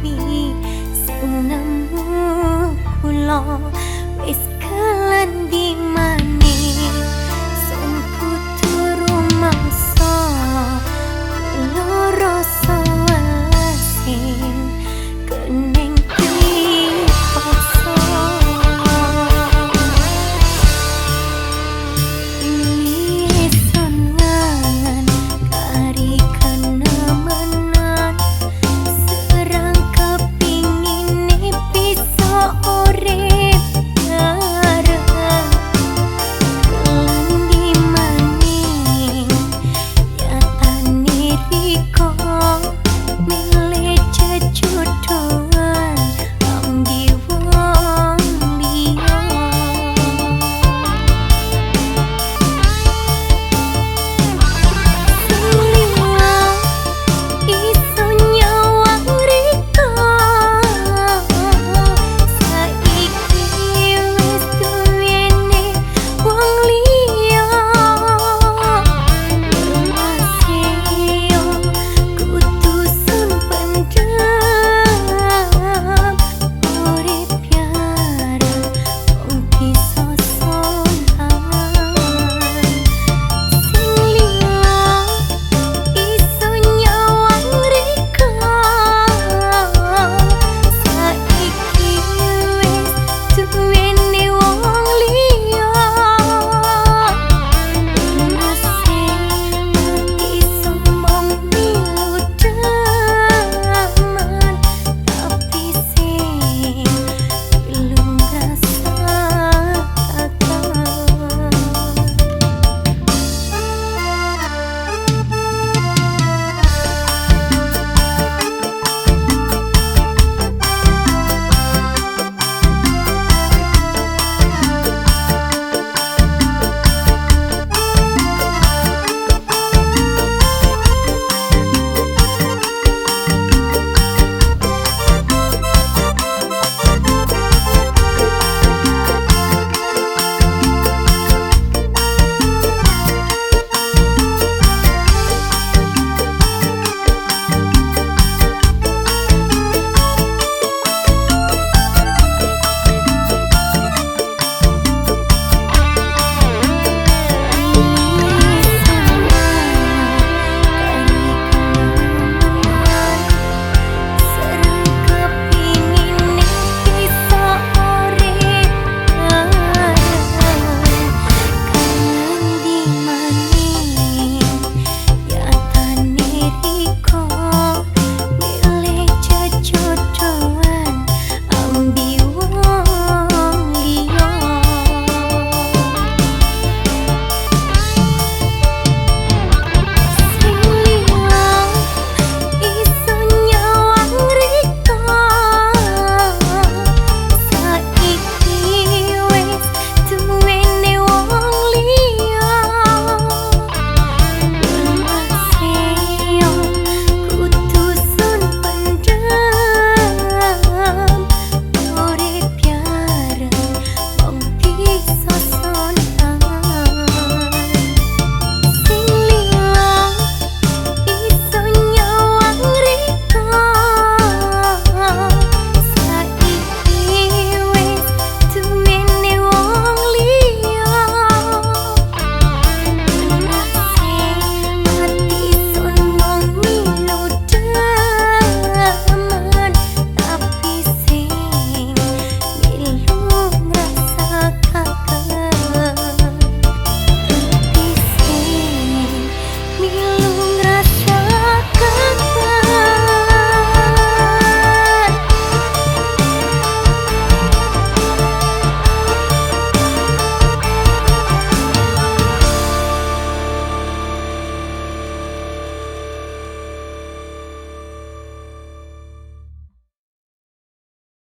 ปี สิ่งน้ำหูหลอ